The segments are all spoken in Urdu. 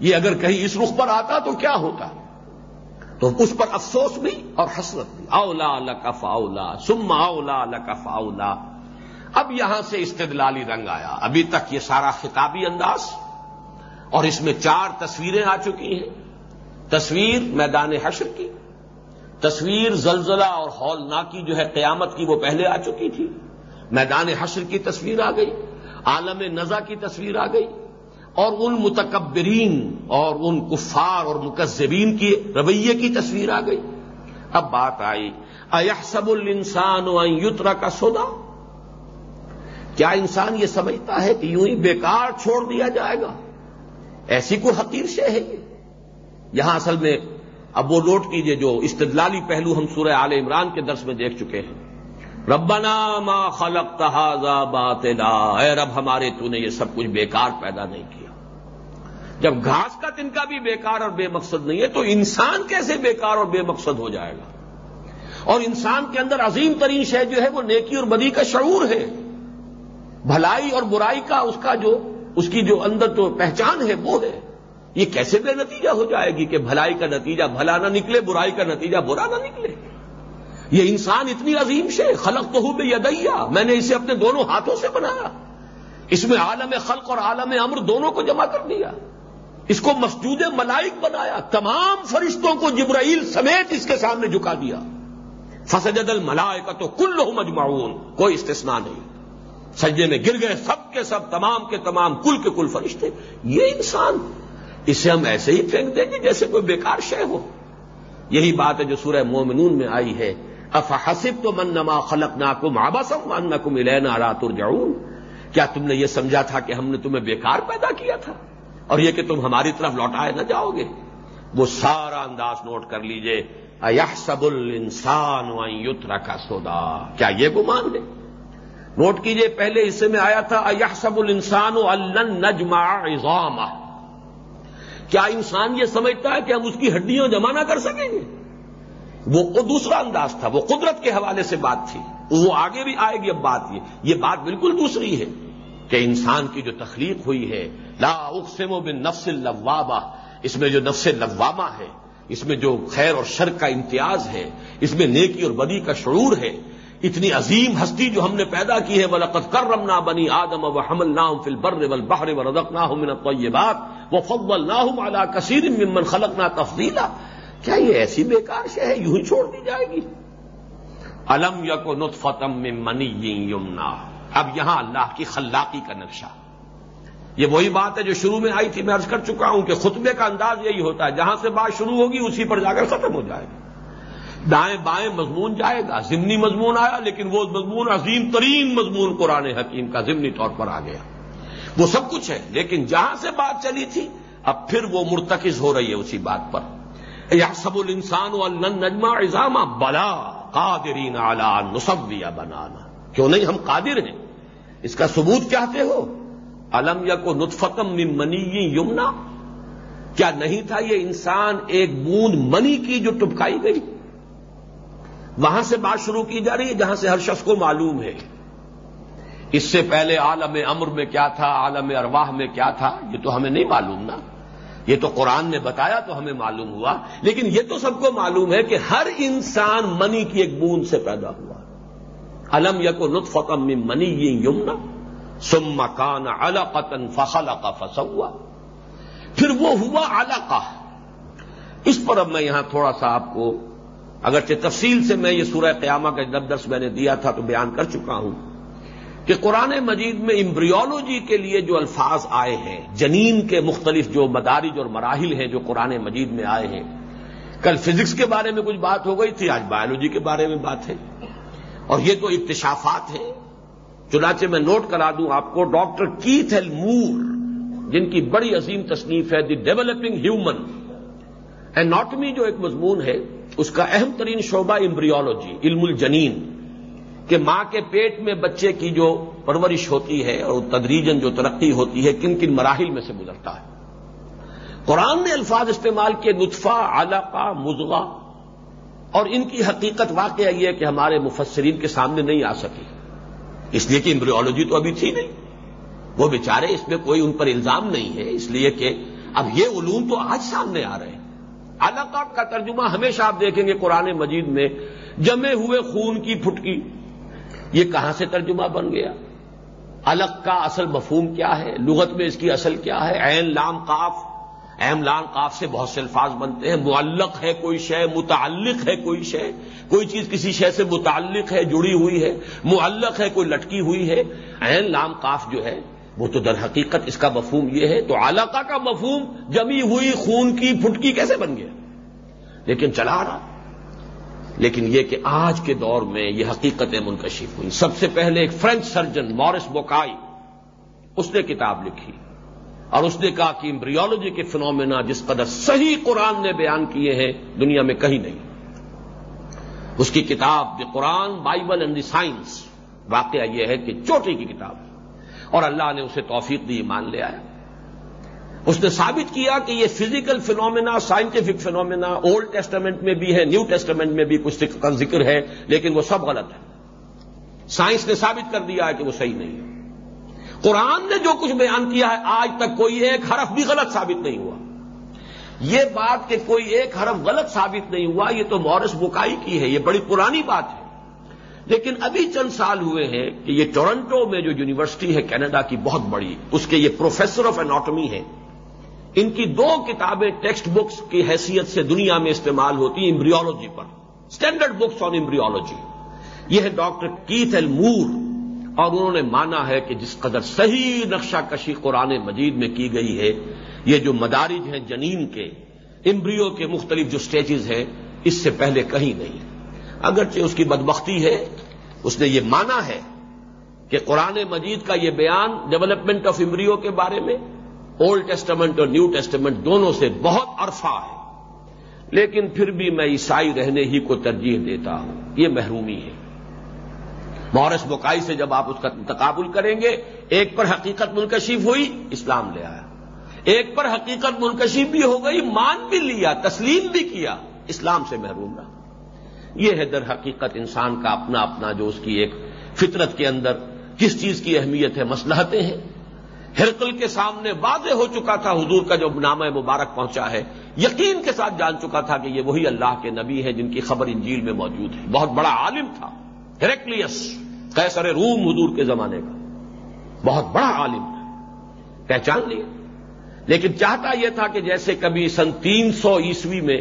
یہ اگر کہیں اس رخ پر آتا تو کیا ہوتا؟ تو اس پر افسوس بھی اور حسرت بھی۔ اولا لکف اولا سم اولا لکف اولا اب یہاں سے استدلالی رنگ آیا۔ ابھی تک یہ سارا خطابی انداز اور اس میں چار تصویریں آ چکی ہیں۔ تصویر میدان حشر کی، تصویر زلزلہ اور ہولنا کی جو ہے قیامت کی وہ پہلے آ چکی تھی۔ میدان حشر کی تصویر آ گئی، عالم نزا کی تصویر آ گئی۔ اور ان متکبرین اور ان کفار اور مکذبین کی رویے کی تصویر آ گئی۔ اب بات آئی سب الانسان و یترا کا سودا کیا انسان یہ سمجھتا ہے کہ یوں ہی بیکار چھوڑ دیا جائے گا؟ ایسی کوئی حقیر شے ہے یہ؟ یہاں اصل میں اب وہ نوٹ کیجیے جو استدلالی پہلو ہم سورہ آل عمران کے درس میں دیکھ چکے ہیں۔ ربنا ما خلق تحاظا باطلا۔ اے رب ہمارے تو نے یہ سب کچھ بیکار پیدا نہیں کیا۔ جب گھاس کا تنکا بھی بیکار اور بے مقصد نہیں ہے تو انسان کیسے بیکار اور بے مقصد ہو جائے گا؟ اور انسان کے اندر عظیم ترین شے جو ہے وہ نیکی اور بدی کا شعور ہے۔ بھلائی اور برائی کا اس کا جو اس کی جو اندر تو پہچان ہے وہ ہے۔ یہ کیسے بے نتیجہ ہو جائے گی کہ بھلائی کا نتیجہ بھلا نہ نکلے، برائی کا نتیجہ برا نہ نکلے؟ یہ انسان اتنی عظیم شے خلق تو ہوں بے یدیا میں نے اسے اپنے دونوں ہاتھوں سے بنایا۔ اس میں عالم خلق اور عالم امر دونوں کو جمع کر دیا۔ اس کو مسجود ملائک بنایا، تمام فرشتوں کو جبرائیل سمیت اس کے سامنے جھکا دیا۔ فسجد الملائے کا تو کل مجمعون کوئی استثناء نہیں۔ سجدے میں گر گئے سب کے سب، تمام کے تمام، کل کے کل فرشتے۔ یہ انسان، اسے ہم ایسے ہی پھینک دیں گے جیسے کوئی بیکار شے ہو۔ یہی بات ہے جو سورہ مومنون میں آئی ہے۔ افحسب تو من نما خلق نا کم آباسم مان کم لینا رات کیا تم نے یہ سمجھا تھا کہ ہم نے تمہیں بیکار پیدا کیا تھا؟ اور یہ کہ تم ہماری طرف لوٹائے نہ جاؤ گے۔ وہ سارا انداز نوٹ کر لیجیے۔ سب السان یترا کا سودا کیا یہ گمان ہے نوٹ کیجیے، پہلے حصے میں آیا تھا سب السان نجما کیا انسان یہ سمجھتا ہے کہ ہم اس کی ہڈیاں جمع نہ کر سکیں گے؟ وہ دوسرا انداز تھا، وہ قدرت کے حوالے سے بات تھی۔ وہ آگے بھی آئے گی، اب بات یہ یہ بات بالکل دوسری ہے کہ انسان کی جو تخلیق ہوئی ہے لا اقسم و بن نفس اللوابہ اس میں جو نفس لوامہ ہے، اس میں جو خیر اور شر کا امتیاز ہے، اس میں نیکی اور بدی کا شعور ہے۔ اتنی عظیم ہستی جو ہم نے پیدا کی ہے ولقت کر رمنا بنی آدم و حمل نہ فل بر ول بہر و ردق نہ ہو من یہ بات وہ فضل نہ ہوں اعلیٰ کثیر ممن خلق نہ تفصیلا کیا یہ ایسی بیکار شہ ہے؟ یوں ہی چھوڑ دی جائے گی۔ الم یک و نطفتم منی یمنا اب یہاں اللہ کی خلاقی کا نقشہ۔ یہ وہی بات ہے جو شروع میں آئی تھی میں ارض کر چکا ہوں کہ خطبے کا انداز یہی ہوتا ہے، جہاں سے بات شروع ہوگی اسی پر جا کر ختم ہو جائے گی۔ دائیں بائیں مضمون جائے گا، ضمنی مضمون آیا، لیکن وہ مضمون عظیم ترین مضمون قرآن حکیم کا ضمنی طور پر آ گیا۔ وہ سب کچھ ہے، لیکن جہاں سے بات چلی تھی، اب پھر وہ مرتکز ہو رہی ہے اسی بات پر۔ یا سب الانسان و نجما اضامہ بلا قادرین اعلی نصبیہ بنانا۔ کیوں نہیں؟ ہم قادر ہیں۔ اس کا ثبوت چاہتے ہو؟ الم یا کو نطفتم منی یمنا؟ کیا نہیں تھا یہ انسان ایک بوند منی کی جو ٹپکائی گئی؟ وہاں سے بات شروع کی جا رہی ہے جہاں سے ہر شخص کو معلوم ہے۔ اس سے پہلے عالم امر میں کیا تھا؟ عالم ارواح میں کیا تھا؟ یہ تو ہمیں نہیں معلوم نا۔ یہ تو قرآن نے بتایا تو ہمیں معلوم ہوا۔ لیکن یہ تو سب کو معلوم ہے کہ ہر انسان منی کی ایک بوند سے پیدا ہوا۔ الم یک و نطفتم منی یہ یمنا؟ سم مکان القتن فخل کا فسوا پھر وہ ہوا علقہ. اس پر اب میں یہاں تھوڑا سا آپ کو، اگرچہ تفصیل سے میں یہ سورہ قیامہ کا جب درس میں نے دیا تھا تو بیان کر چکا ہوں کہ قرآن مجید میں امبریولوجی کے لیے جو الفاظ آئے ہیں، جنین کے مختلف جو مدارج اور مراحل ہیں جو قرآن مجید میں آئے ہیں، کل فزکس کے بارے میں کچھ بات ہو گئی تھی، آج بایولوجی کے بارے میں بات ہے، اور یہ تو اکتشافات ہیں۔ چنانچہ میں نوٹ کرا دوں آپ کو، ڈاکٹر کیتھ ایل مور، جن کی بڑی عظیم تصنیف ہے، دی ڈیولپنگ ہیومن ایناٹمی جو ایک مضمون ہے، اس کا اہم ترین شعبہ امبریولوجی علم الجنین، کہ ماں کے پیٹ میں بچے کی جو پرورش ہوتی ہے اور تدریجن جو ترقی ہوتی ہے، کن کن مراحل میں سے گزرتا ہے۔ قرآن نے الفاظ استعمال کیے، نطفہ علاقہ مزغہ اور ان کی حقیقت واقعہ یہ ہے کہ ہمارے مفسرین کے سامنے نہیں آ سکی اس لیے کہ امبریولوجی تو ابھی تھی نہیں۔ وہ بیچارے اس میں کوئی ان پر الزام نہیں ہے، اس لیے کہ اب یہ علوم تو آج سامنے آ رہے ہیں۔ علاقہ کا ترجمہ ہمیشہ آپ دیکھیں گے قرآن مجید میں، جمے ہوئے خون کی پھٹکی۔ یہ کہاں سے ترجمہ بن گیا؟ الگ کا اصل مفہوم کیا ہے؟ لغت میں اس کی اصل کیا ہے؟ عین، لام، قاف۔ اہم لام قاف سے بہت سے الفاظ بنتے ہیں، معلق ہے کوئی شے، متعلق ہے کوئی شے۔ کوئی چیز کسی شے سے متعلق ہے، جڑی ہوئی ہے، معلق ہے، کوئی لٹکی ہوئی ہے۔ عین لام قاف جو ہے، وہ تو در حقیقت اس کا مفہوم یہ ہے، تو علاقہ کا مفہوم جمی ہوئی خون کی پھٹکی کیسے بن گیا؟ لیکن چلا رہا۔ لیکن یہ کہ آج کے دور میں یہ حقیقتیں منکشف ہوئی۔ سب سے پہلے ایک فرینچ سرجن مورس بوکائی، اس نے کتاب لکھی۔ اور اس نے کہا کہ امبریولوجی کے فنومینا جس قدر صحیح قرآن نے بیان کیے ہیں، دنیا میں کہیں نہیں۔ اس کی کتاب the Quran, Bible and the science واقعہ یہ ہے کہ چوٹی کی کتاب اور اللہ نے اسے توفیق دی مان لے آیا۔ اس نے ثابت کیا کہ یہ physical phenomena scientific phenomena Old Testament میں بھی ہے نیو ٹیسٹامنٹ میں بھی کچھ کا ذکر ہے، لیکن وہ سب غلط ہے۔ سائنس نے ثابت کر دیا ہے کہ وہ صحیح نہیں ہے۔ قرآن نے جو کچھ بیان کیا ہے، آج تک کوئی ایک حرف بھی غلط ثابت نہیں ہوا۔ یہ بات کہ کوئی ایک حرف غلط ثابت نہیں ہوا، یہ تو مورس بکائی کی ہے، یہ بڑی پرانی بات ہے۔ لیکن ابھی چند سال ہوئے ہیں کہ یہ ٹورنٹو میں جو یونیورسٹی ہے کینیڈا کی بہت بڑی، اس کے یہ پروفیسر آف ایناٹمی ہے ان کی دو کتابیں ٹیکسٹ بکس کی حیثیت سے دنیا میں استعمال ہوتی ہیں امبریولوجی پر۔ اسٹینڈرڈ بکس آن امبریولوجی یہ ہے ڈاکٹر کیتھ ایل مور۔ اور انہوں نے مانا ہے کہ جس قدر صحیح نقشہ کشی قرآن مجید میں کی گئی ہے، یہ جو مدارج ہیں جنین کے امبریو کے مختلف جو سٹیجز ہیں، اس سے پہلے کہیں نہیں۔ اگرچہ اس کی بدبختی ہے، اس نے یہ مانا ہے کہ قرآن مجید کا یہ بیان ڈیولپمنٹ آف امبریو کے بارے میں اولڈ ٹیسٹمنٹ اور نیو ٹیسٹمنٹ دونوں سے بہت عرفہ ہے۔ لیکن پھر بھی میں عیسائی رہنے ہی کو ترجیح دیتا ہوں۔ یہ محرومی ہے۔ مورس بکائی سے جب آپ اس کا تقابل کریں گے، ایک پر حقیقت منکشف ہوئی، اسلام لے آیا۔ ایک پر حقیقت منکشف بھی ہو گئی، مان بھی لیا، تسلیم بھی کیا، اسلام سے محروم رہا۔ یہ ہے در حقیقت انسان کا اپنا اپنا جو اس کی ایک فطرت کے اندر کس چیز کی اہمیت ہے مسلحتیں ہیں۔ ہرکل کے سامنے واضح ہو چکا تھا، حضور کا جو نام مبارک پہنچا ہے، یقین کے ساتھ جان چکا تھا کہ یہ وہی اللہ کے نبی ہے جن کی خبر انجیل میں موجود ہے۔ بہت بڑا عالم تھا۔ ہیریکلیس کیسر روم حضور کے زمانے کا۔ بہت بڑا عالم تھا پہچان لیا لیکن چاہتا یہ تھا کہ جیسے کبھی سن تین سو عیسوی میں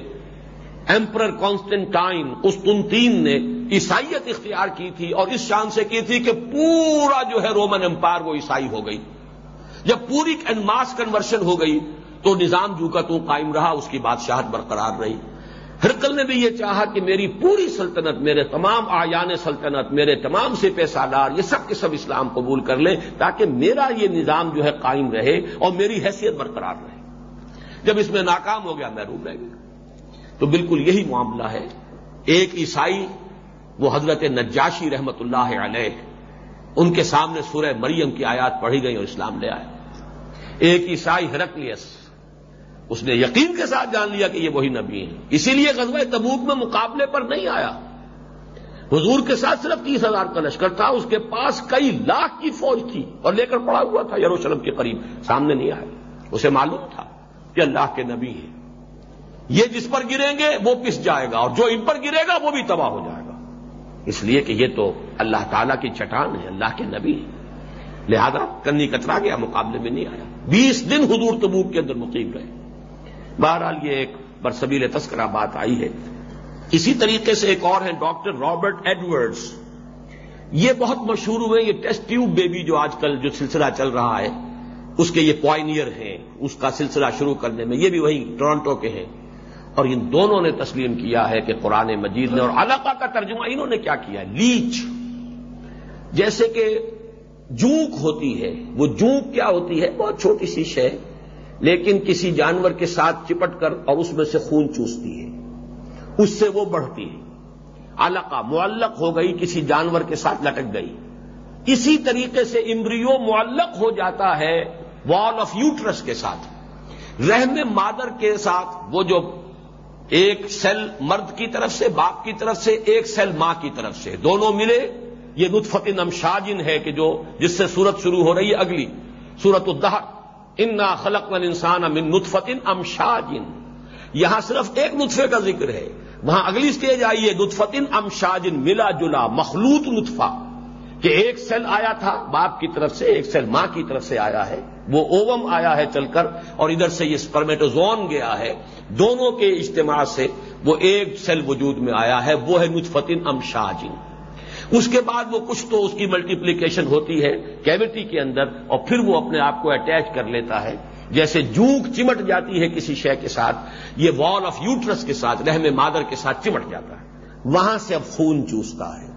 ایمپرر کانسٹنٹائن قسطنطین نے عیسائیت اختیار کی تھی اور اس شان سے کی تھی کہ پورا جو ہے رومن امپائر وہ عیسائی ہو گئی۔ جب پوری ماس کنورشن ہو گئی تو نظام جو کا تو قائم رہا، اس کی بادشاہت برقرار رہی۔ ہرکل نے بھی یہ چاہا کہ میری پوری سلطنت، میرے تمام آیان سلطنت، میرے تمام سپے سالار یہ سب کے سب اسلام قبول کر لیں تاکہ میرا یہ نظام جو ہے قائم رہے اور میری حیثیت برقرار رہے۔ جب اس میں ناکام ہو گیا محروم رہ گیا۔ تو بالکل یہی معاملہ ہے۔ ایک عیسائی، وہ حضرت نجاشی رحمت اللہ علیہ، ان کے سامنے سورہ مریم کی آیات پڑھی گئی اور اسلام لے آئے۔ ایک عیسائی ہرکلیس اس نے یقین کے ساتھ جان لیا کہ یہ وہی نبی ہیں۔ اسی لیے غزوہ تبوک میں مقابلے پر نہیں آیا۔ حضور کے ساتھ صرف تیس ہزار کا لشکر تھا، اس کے پاس کئی لاکھ کی فوج تھی اور لے کر پڑا ہوا تھا یروشلم کے قریب۔ سامنے نہیں آیا۔ اسے معلوم تھا کہ اللہ کے نبی ہیں۔ یہ جس پر گریں گے، وہ پس جائے گا اور جو ان پر گرے گا، وہ بھی تباہ ہو جائے گا۔ اس لیے کہ یہ تو اللہ تعالیٰ کی چٹان ہے، اللہ کے نبی ہے لہذا کنی کترا گیا، مقابلے میں نہیں آیا۔ بیس دن حضور تبوک کے اندر مقیم رہے۔ بہرحال یہ ایک برسبیل تذکرہ بات آئی ہے۔ اسی طریقے سے ایک اور ہے ڈاکٹر رابرٹ ایڈورڈز۔ یہ بہت مشہور ہوئے، یہ ٹیسٹ ٹیوب بیبی جو آج کل جو سلسلہ چل رہا ہے، اس کے یہ پوائنیئر ہیں اس کا سلسلہ شروع کرنے میں۔ یہ بھی وہی ٹورانٹو کے ہیں۔ اور ان دونوں نے تسلیم کیا ہے کہ قرآن مجید نے اور علاقہ کا ترجمہ انہوں نے کیا کیا لیچ۔ جیسے کہ جونک ہوتی ہے۔ وہ جونک کیا ہوتی ہے؟ بہت چھوٹی سی شے۔ لیکن کسی جانور کے ساتھ چپٹ کر اور اس میں سے خون چوستی ہے۔ اس سے وہ بڑھتی ہے۔ علقہ معلق ہو گئی، کسی جانور کے ساتھ لٹک گئی۔ اسی طریقے سے امبریو معلق ہو جاتا ہے وال آف یوٹرس کے ساتھ۔ رحم مادر کے ساتھ وہ جو ایک سیل مرد کی طرف سے، باپ کی طرف سے، ایک سیل ماں کی طرف سے دونوں ملے۔ یہ نطفت نمشاجن ہے کہ جو، جس سے سورت شروع ہو رہی ہے، اگلی سورت الدہر۔ انا خلق من انسان امن نطفتن امشاجن یہاں صرف ایک نطفے کا ذکر ہے۔ وہاں اگلی سٹیج آئی ہے نطفتن امشاجن ملا جلا، مخلوط نطفہ۔ کہ ایک سیل آیا تھا، باپ کی طرف سے، ایک سیل ماں کی طرف سے آیا ہے۔ وہ اوم آیا ہے چل کر، اور ادھر سے یہ اسپرمیٹوزون گیا ہے۔ دونوں کے اجتماع سے وہ ایک سیل وجود میں آیا ہے۔ وہ ہے نطفتن ام شاجن اس کے بعد وہ کچھ تو اس کی ملٹیپلیکیشن ہوتی ہے کیوٹی کے اندر اور پھر وہ اپنے آپ کو اٹیچ کر لیتا ہے۔ جیسے جونک چمٹ جاتی ہے کسی شے کے ساتھ، یہ وال آف یوٹرس کے ساتھ رحم مادر کے ساتھ چمٹ جاتا ہے۔ وہاں سے اب خون چوستا ہے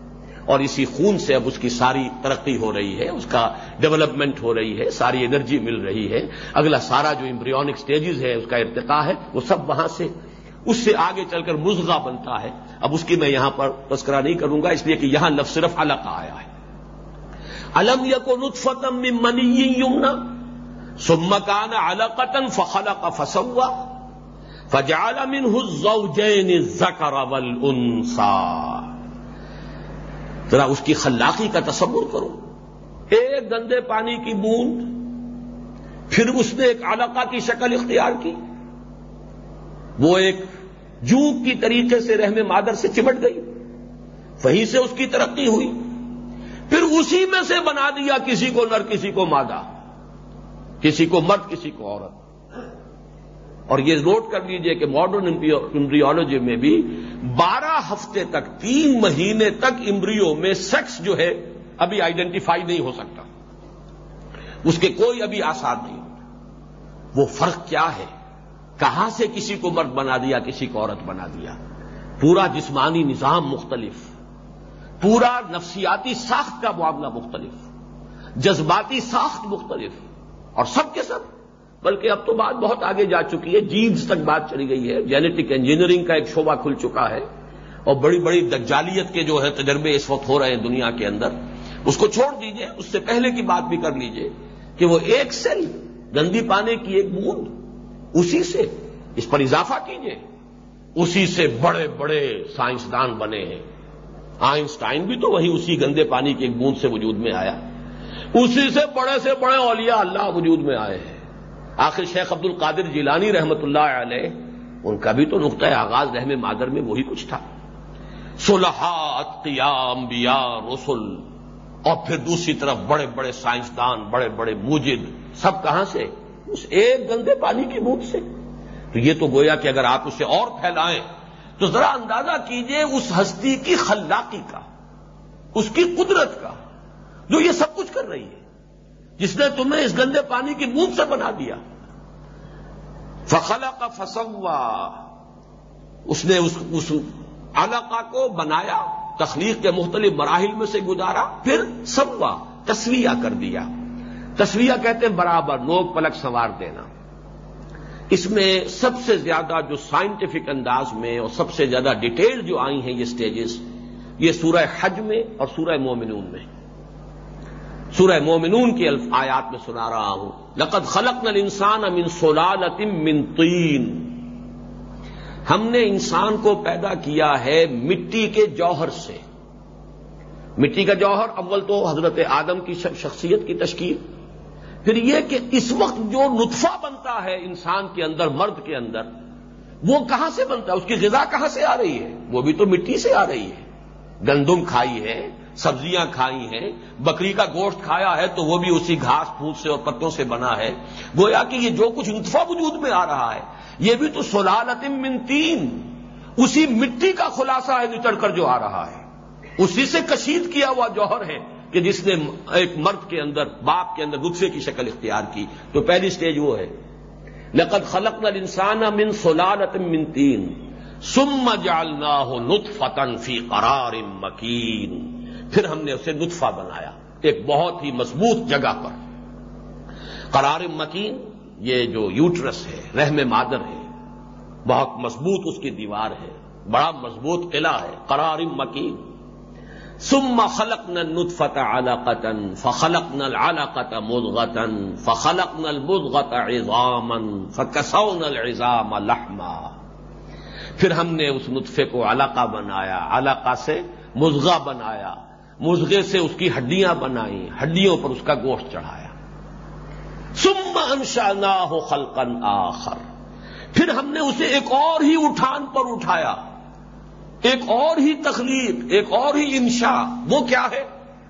اور اسی خون سے اب اس کی ساری ترقی ہو رہی ہے، اس کا ڈیولپمنٹ ہو رہی ہے، ساری انرجی مل رہی ہے۔ اگلا سارا جو امبریونک سٹیجز ہے، اس کا ارتقا ہے، وہ سب وہاں سے اس سے آگے چل کر مزغہ بنتا ہے۔ اب اس کی میں یہاں پر تذکرہ نہیں کروں گا، اس لیے کہ یہاں لفظ صرف الگ آیا ہے۔ الم کو نطفتم منی یمنا سمکان القتن فخلا کا فسوا فجال من الزوجین الذکر والانسا ذرا اس کی خلاقی کا تصور کرو۔ ایک گندے پانی کی بوند، پھر اس نے ایک علقہ کی شکل اختیار کی۔ وہ ایک جوک کی طریقے سے رحم مادر سے چمٹ گئی۔ وہیں سے اس کی ترقی ہوئی۔ پھر اسی میں سے بنا دیا کسی کو نر، کسی کو مادہ، کسی کو مرد، کسی کو عورت۔ اور یہ نوٹ کر لیجیے کہ ماڈرن امبریولوجی میں بھی بارہ ہفتے تک، تین مہینے تک امبریو میں سیکس جو ہے ابھی آئیڈینٹیفائی نہیں ہو سکتا۔ اس کے کوئی ابھی آسار نہیں۔ ہوتا وہ فرق کیا ہے؟ کہاں سے کسی کو مرد بنا دیا، کسی کو عورت بنا دیا؟ پورا جسمانی نظام مختلف، پورا نفسیاتی ساخت کا معاملہ مختلف، جذباتی ساخت مختلف، اور سب کے سب، بلکہ اب تو بات بہت آگے جا چکی ہے، جینز تک بات چلی گئی ہے، جینیٹک انجینئرنگ کا ایک شعبہ کھل چکا ہے، اور بڑی بڑی دجالیت کے جو ہے تجربے اس وقت ہو رہے ہیں دنیا کے اندر، اس کو چھوڑ دیجیے، اس سے پہلے کی بات بھی کر لیجیے کہ وہ ایک سیل گندی پانے کی ایک بوند اسی سے، اس پر اضافہ کیجیے۔ اسی سے بڑے بڑے سائنسدان بنے ہیں۔ آئنسٹائن بھی تو وہی اسی گندے پانی کی ایک بوند سے وجود میں آیا۔ اسی سے بڑے سے بڑے اولیاء اللہ وجود میں آئے ہیں۔ آخر شیخ عبد القادر جیلانی رحمت اللہ علیہ، ان کا بھی تو نقطۂ آغاز رحم مادر میں وہی کچھ تھا۔ سلحات قیام بیا رسول اور پھر دوسری طرف بڑے بڑے سائنسدان، بڑے بڑے موجد، سب کہاں سے؟ اس ایک گندے پانی کی بوت سے۔ تو یہ تو گویا کہ اگر آپ اسے اور پھیلائیں، تو ذرا اندازہ کیجیے اس ہستی کی خلاقی کا، اس کی قدرت کا، جو یہ سب کچھ کر رہی ہے۔ جس نے تمہیں اس گندے پانی کی بوند سے بنا دیا۔ فخلا کا فسوا۔ اس نے اس اس علاقہ کو بنایا، تخلیق کے مختلف مراحل میں سے گزارا، پھر سوا تصویہ کر دیا۔ تصویہ کہتے ہیں، برابر نوک پلک سوار دینا۔ اس میں سب سے زیادہ جو سائنٹیفک انداز میں اور سب سے زیادہ ڈیٹیل جو آئی ہیں یہ سٹیجز یہ سورہ حج میں اور سورہ مومنون میں۔ سورہ مومنون کی الف آیات میں سنا رہا ہوں۔ لقد خلق نل انسان امن سولال من تین ہم نے انسان کو پیدا کیا ہے مٹی کے جوہر سے۔ مٹی کا جوہر اول تو حضرت آدم کی شخصیت کی تشکیل۔ پھر یہ کہ اس وقت جو نطفہ بنتا ہے انسان کے اندر، مرد کے اندر، وہ کہاں سے بنتا ہے؟ اس کی غذا کہاں سے آ رہی ہے؟ وہ بھی تو مٹی سے آ رہی ہے۔ گندم کھائی ہے، سبزیاں کھائی ہیں، بکری کا گوشت کھایا ہے تو وہ بھی اسی گھاس پھوس سے اور پتوں سے بنا ہے۔ گویا کہ یہ جو کچھ نطفہ وجود میں آ رہا ہے، یہ بھی تو سلالتم من تین۔ اسی مٹی کا خلاصہ ہے نچڑ کر جو آ رہا ہے۔ اسی سے کشید کیا ہوا جوہر ہے۔ کہ جس نے ایک مرد کے اندر، باپ کے اندر گدفے کی شکل اختیار کی، تو پہلی سٹیج وہ ہے۔ لقد خلق نل انسان من سلالتم من تین سم جالنا ہو نت فتن فی قرار مکین۔ پھر ہم نے اسے نطفہ بنایا، ایک بہت ہی مضبوط جگہ پر۔ قرار مکین، یہ جو یوٹرس ہے، رحم مادر ہے، بہت مضبوط اس کی دیوار ہے، بڑا مضبوط قلعہ ہے، قرار مکین۔ سم خلق نل نطفت اعلی قطن فخلق نل اعلی قط مدغتن فخلق نل مدغت ایزامن فکسون الزام لحما. پھر ہم نے اس نطفے کو علاقہ بنایا علاقہ سے مزغہ بنایا مزغے سے اس کی ہڈیاں بنائی ہڈیوں پر اس کا گوشت چڑھایا. سم انشا نہ ہو خلقن آخر. پھر ہم نے اسے ایک اور ہی اٹھان پر اٹھایا. ایک اور ہی تخلیق، ایک اور ہی انشا وہ کیا ہے؟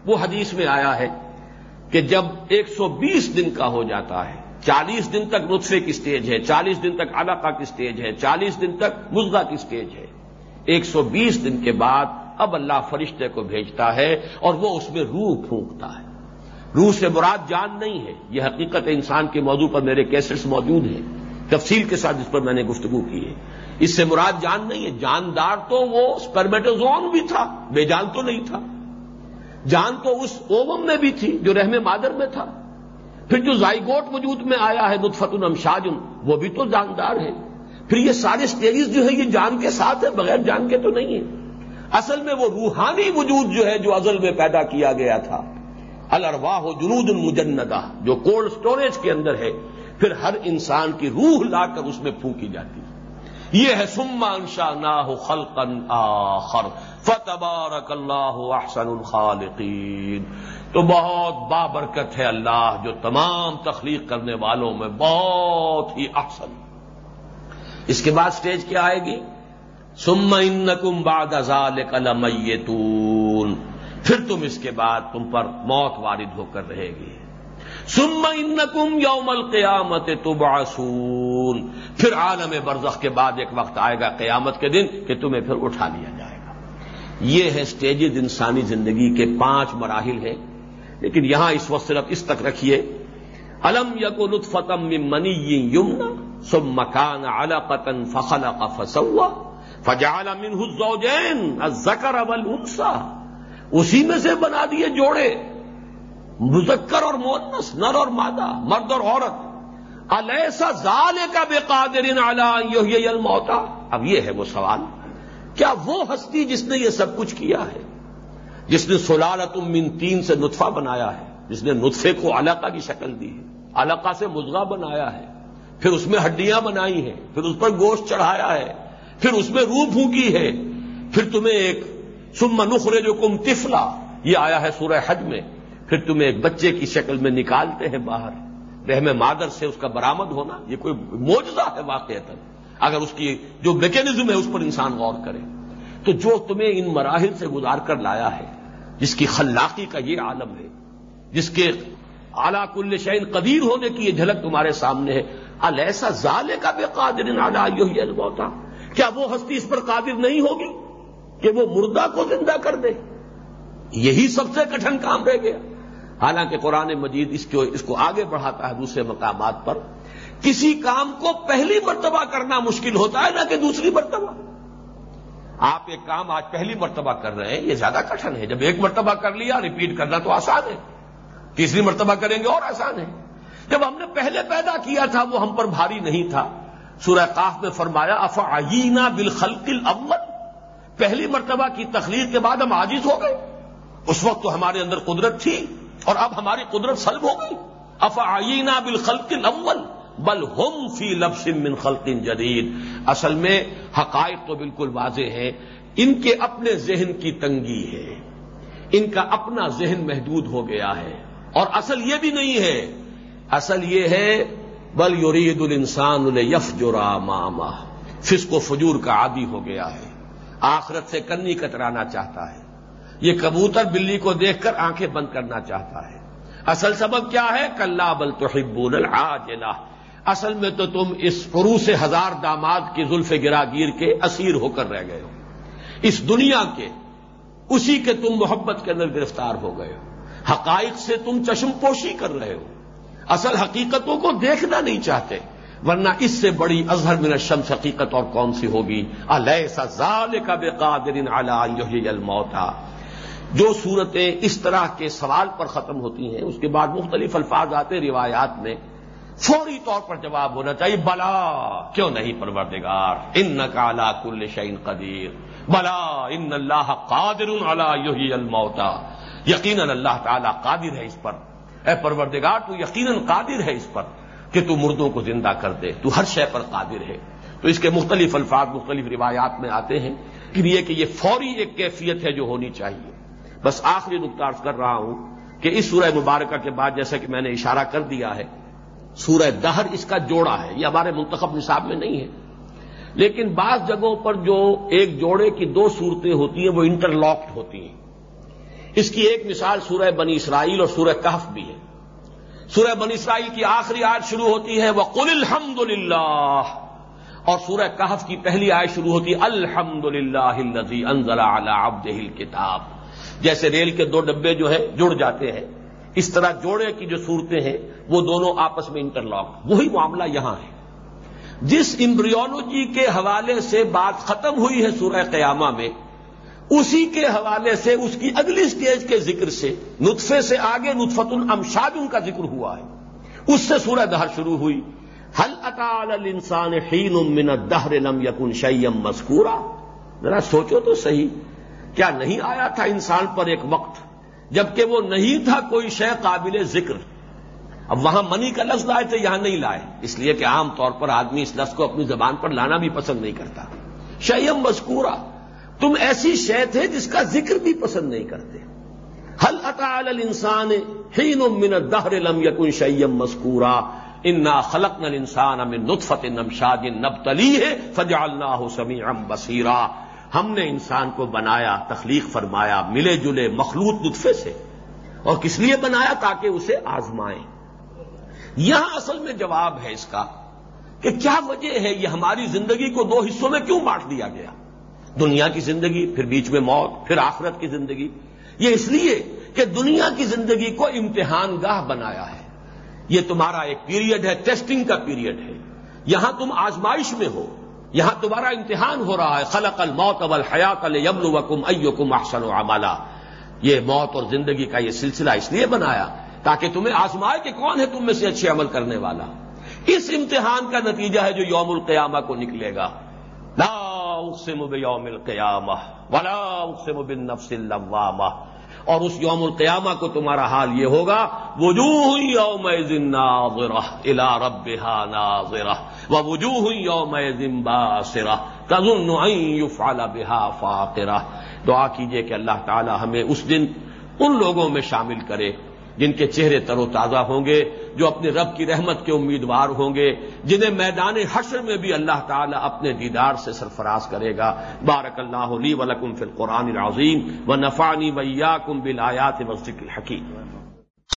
وہ حدیث میں آیا ہے کہ جب ایک سو بیس دن کا ہو جاتا ہے، چالیس دن تک نطفے کی سٹیج ہے، چالیس دن تک علاقہ کی سٹیج ہے، چالیس دن تک مزگا کی سٹیج ہے۔ ایک سو بیس دن کے بعد اب اللہ فرشتے کو بھیجتا ہے اور وہ اس میں روح پھونکتا ہے۔ روح سے مراد جان نہیں ہے۔ یہ حقیقت انسان کے موضوع پر میرے کیسٹس موجود ہیں۔ تفصیل کے ساتھ اس پر میں نے گفتگو کی ہے۔ اس سے مراد جان نہیں ہے۔ جاندار تو وہ اسپرمیٹوزون بھی تھا بے جان تو نہیں تھا۔ جان تو اس اوم میں بھی تھی جو رحم مادر میں تھا۔ پھر جو زائگوٹ وجود میں آیا ہے نطفت الشاجن وہ بھی تو جاندار ہے۔ پھر یہ سارے سٹیجز جو ہے، یہ جان کے ساتھ ہے بغیر جان کے تو نہیں ہے اصل میں وہ روحانی وجود جو ہے، جو ازل میں پیدا کیا گیا تھا۔ الرواہ و جنود المجندہ جو کولڈ سٹوریج کے اندر ہے۔ پھر ہر انسان کی روح لا کر اس میں پھونکی جاتی۔ ہے یہ ہے سما انشا نہ خلقن آخر فتبارک اللہ احسن الخالقین۔ تو بہت بابرکت ہے اللہ جو تمام تخلیق کرنے والوں میں بہت ہی احسن۔ اس کے بعد سٹیج کیا آئے گی؟ سم ان کم باد ازال پھر تم اس کے بعد تم پر موت وارد ہو کر رہے گی۔ سم ان کم یوم القیامت تبعثون۔ پھر عالم برزخ کے بعد ایک وقت آئے گا قیامت کے دن کہ تمہیں پھر اٹھا لیا جائے گا۔ یہ ہے سٹیجز انسانی زندگی کے پانچ مراحل ہیں۔ لیکن یہاں اس وقت صرف اس تک رکھیے۔ الم یق لطفتم منی یمنا سم مکان اعلی قطن فخل فسوا فجال امن حزوجین زکر ابل انسا اسی میں سے بنا دیے جوڑے۔ مذکر اور مونس نر اور مادہ، مرد اور عورت۔ الیسا زال کا بے قادرین اعلی موتا اب یہ ہے وہ سوال، کیا وہ ہستی جس نے یہ سب کچھ کیا ہے؟ جس نے سلالت من تین سے نطفہ بنایا ہے، جس نے نطفے کو علاقہ کی شکل دی ہے، علاقہ سے مزغہ بنایا ہے، پھر اس میں ہڈیاں بنائی ہیں، پھر اس پر گوشت چڑھایا ہے، پھر اس میں روح پھونکی ہے، پھر تمہیں ایک سم نخرے جو کم تفلا یہ آیا ہے سورہ حج میں۔ پھر تمہیں ایک بچے کی شکل میں نکالتے ہیں باہر۔ رحم مادر سے اس کا برامد ہونا، یہ کوئی موجزہ ہے واقع اگر اس کی جو میکینزم ہے اس پر انسان غور کرے۔ تو جو تمہیں ان مراحل سے گزار کر لایا ہے، جس کی خلاقی کا یہ عالم ہے، جس کے اعلی کل شعین قدیر ہونے کی یہ جھلک تمہارے سامنے ہے السا ظالے کا بے قادر ہوتا کیا وہ ہستی اس پر قادر نہیں ہوگی کہ وہ مردہ کو زندہ کر دے؟ یہی سب سے کٹھن کام رہ گیا۔ حالانکہ قرآن مجید اس کو اس کو آگے بڑھاتا ہے دوسرے مقامات پر۔ کسی کام کو پہلی مرتبہ کرنا مشکل ہوتا ہے نہ کہ دوسری مرتبہ۔ آپ ایک کام آج پہلی مرتبہ کر رہے ہیں، یہ زیادہ کٹن ہے۔ جب ایک مرتبہ کر لیا ریپیٹ کرنا تو آسان ہے۔ تیسری مرتبہ کریں گے اور آسان ہے۔ جب ہم نے پہلے پیدا کیا تھا، وہ ہم پر بھاری نہیں تھا۔ سورہ قاف میں فرمایا افعینہ بالخلق الاول۔ پہلی مرتبہ کی تخلیق کے بعد ہم عاجز ہو گئے۔ اس وقت تو ہمارے اندر قدرت تھی۔ اور اب ہماری قدرت سلب ہو گئی۔ افعینہ بالخلق الاول بل ہم فی لفظ من خلق جدید۔ اصل میں حقائق تو بالکل واضح ہے ان کے اپنے ذہن کی تنگی ہے۔ ان کا اپنا ذہن محدود ہو گیا ہے۔ اور اصل یہ بھی نہیں ہے۔ اصل یہ ہے، بل یورید الانسان یف جو ماما فسق و فجور کا عادی ہو گیا ہے۔ آخرت سے کنی کترانا چاہتا ہے۔ یہ کبوتر بلی کو دیکھ کر آنکھیں بند کرنا چاہتا ہے۔ اصل سبب کیا ہے؟ کلّا بل تو العاجلہ اصل میں تو تم اس فرو سے ہزار داماد کی زلف گراگیر کے اسیر ہو کر رہ گئے ہو۔ اس دنیا کے، اسی کے تم محبت کے اندر گرفتار ہو گئے ہو۔ حقائق سے تم چشم پوشی کر رہے ہو۔ اصل حقیقتوں کو دیکھنا نہیں چاہتے۔ ورنہ اس سے بڑی اظہر من الشمس حقیقت اور کون سی ہوگی؟ ذال کا بے قادر الموتا جو صورتیں اس طرح کے سوال پر ختم ہوتی ہیں۔ اس کے بعد مختلف الفاظ آتے روایات میں۔ فوری طور پر جواب ہونا چاہیے، بلا، کیوں نہیں پروردگار؟ ان نکالا کل شعین قدیر۔ بلا، ان اللہ قادر یوہی الموتا یقیناً اللہ تعالیٰ قادر ہے اس پر۔ اے پروردگار، تو یقیناً قادر ہے اس پر کہ تو مردوں کو زندہ کر دے۔ تو ہر شے پر قادر ہے۔ تو اس کے مختلف الفاظ، مختلف روایات میں آتے ہیں پھر یہ کہ یہ فوری ایک کیفیت ہے جو ہونی چاہیے۔ بس آخری نقطہ کر رہا ہوں کہ اس سورہ مبارکہ کے بعد جیسا کہ میں نے اشارہ کر دیا ہے، سورہ دہر اس کا جوڑا ہے، یہ ہمارے منتخب نصاب میں نہیں ہے۔ لیکن بعض جگہوں پر جو ایک جوڑے کی دو صورتیں ہوتی ہیں، وہ انٹر لاکڈ ہوتی ہیں۔ اس کی ایک مثال سورہ بنی اسرائیل اور سورہ کہف بھی ہے۔ سورہ بنی اسرائیل کی آخری آیت شروع ہوتی ہے وہ قل الحمد اور سورہ کہف کی پہلی آیت شروع ہوتی ہے الحمد للہ انزلہ عبد کتاب جیسے ریل کے دو ڈبے جو ہے جڑ جاتے ہیں۔ اس طرح جوڑے کی جو صورتیں ہیں، وہ دونوں آپس میں انٹر لاک وہی معاملہ یہاں ہے۔ جس امبریولوجی کے حوالے سے بات ختم ہوئی ہے سورہ قیامہ میں، اسی کے حوالے سے اس کی اگلی سٹیج کے ذکر سے، نطفے سے آگے نطفت الامشاد ان کا ذکر ہوا ہے۔ اس سے سورہ دہر شروع ہوئی۔ حل اطال انسان حین من دہر لم یکن شیم مذکورا۔ ذرا سوچو تو صحیح۔ کیا نہیں آیا تھا انسان پر ایک وقت جبکہ وہ نہیں تھا کوئی شے قابل ذکر اب وہاں منی کا لفظ لائے تھے یہاں نہیں لائے اس لیے کہ عام طور پر آدمی اس لفظ کو اپنی زبان پر لانا بھی پسند نہیں کرتا شیم مذکورہ تم ایسی شے تھے جس کا ذکر بھی پسند نہیں کرتے حل اطال انسان ہین من دہر لم یکن شیم مذکورہ انا خلق نل انسان امن نطفت نمشاد نب تلی ہے فجالنا ہو سمی ام بصیرہ ہم نے انسان کو بنایا، تخلیق فرمایا، ملے جلے مخلوط نطفے سے۔ اور کس لیے بنایا؟ تاکہ اسے آزمائیں۔ یہاں اصل میں جواب ہے اس کا کہ کیا وجہ ہے یہ ہماری زندگی کو دو حصوں میں کیوں بانٹ دیا گیا؟ دنیا کی زندگی، پھر بیچ میں موت، پھر آخرت کی زندگی۔ یہ اس لیے کہ دنیا کی زندگی کو امتحان گاہ بنایا ہے۔ یہ تمہارا ایک پیریڈ ہے، ٹیسٹنگ کا پیریڈ ہے۔ یہاں تم آزمائش میں ہو۔ یہاں تمہارا امتحان ہو رہا ہے۔ خلق الموت اول حیات یبل وکم ایکم احسن و یہ موت اور زندگی کا یہ سلسلہ اس لیے بنایا تاکہ تمہیں آزمائے کہ کون ہے تم میں سے اچھے عمل کرنے والا۔ اس امتحان کا نتیجہ ہے جو یوم القیامہ کو نکلے گا۔ لا اقسم بیوم القیامہ ولا اقسم بالنفس اللوامہ۔ اور اس یوم القیامہ کو تمہارا حال یہ ہوگا، وجوہ یوم ناظرہ، الى ربها ناظرہ، ووجوہ یوم باسرہ، تظن ان يفعل بها فاقرہ۔ دعا کیجیے کہ اللہ تعالی ہمیں اس دن ان لوگوں میں شامل کرے۔ جن کے چہرے تر و تازہ ہوں گے، جو اپنے رب کی رحمت کے امیدوار ہوں گے، جنہیں میدان حشر میں بھی اللہ تعالیٰ اپنے دیدار سے سرفراز کرے گا۔ بارک اللہ علی ولکم فی القرآن العظیم و نفانی ویا کم بلایات مسجد الحکیم۔